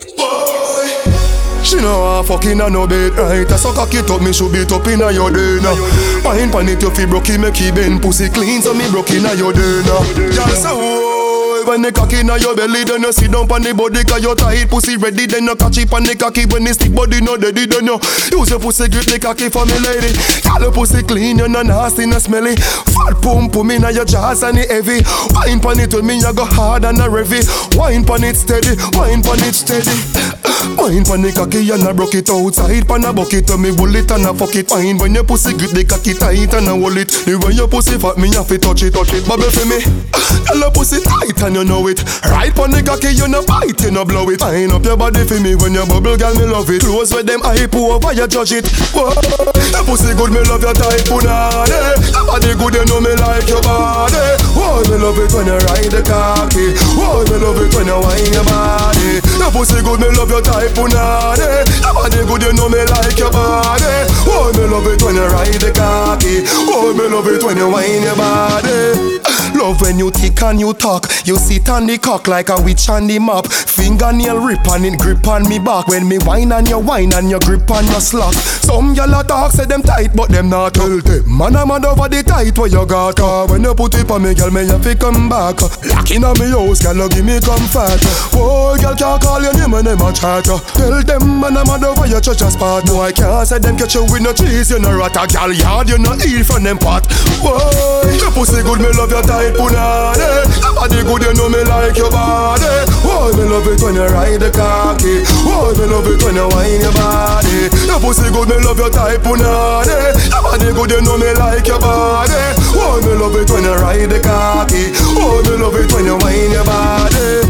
She know I fucking a no bed. Right I suck cock it up, me should beat up inna your day now Wine pan it, you fi broke make it bend. Pussy clean, so me broke inna your day Y'all say when the cocky inna your belly, then you sit down pon the body Cause you tight pussy ready, then you catch it pon the cocky. When the stick body no deady, then you use your pussy grip the cocky for me lady. Y'all your pussy clean, you no nasty, no smelly. Fat pum pum inna your jaws and it heavy. Wine pon it with me, you go hard and a revy. Wine pon it steady, wine pon it steady. Wine pon the cocky and I broke it outside. Pon a bucket to me hold it and I fuck it. Wine when your pussy grip the cocky tight and I hold it. The way your pussy fat me have to touch it, touch it. Bubble for me. Tell your pussy and you know it. Right pon the cocky you no bite, you no blow it. Wind up your body for me when you bubble girl me love it. Close with them pour over you judge it. Whoa. Your pussy good me love your type punani Your body good you know me like your body. Whoa, me love it when you ride the cocky. Whoa, me love it when you wine your body. Your pussy good me love your type punani Your body good you know me like your body. Whoa, me love it when you ride the cocky. Whoa, me love it when you wine your body Love when you tick and you talk. You sit on the cock like a witch on the mop. Fingernail rip and it grip on me back. When me wine and you wine and you grip on your slack. Some gyal talk say them tight, but them not tell them. Man a mad over the tight where you got. Cause when you put it on me, girl, me have to come back. Uh? Locking on me house, girl, give me comfort. Uh? Oh, girl can't call your name and them a chat. Tell them man a mad over your church a spot. No, I can't say them catch you with no cheese. You no rat a gal yard, you no eat from them pot. Whoa, your pussy good, me love your tight punani. Your body good, you know me like your body. Oh, me love it when you ride the cocky. Oh, me love it when you wine your body. Your pussy good, me love your type punani. Body good, you know me like your body. Oh, me love it when you ride the cocky. Oh, me love it when you wine your body.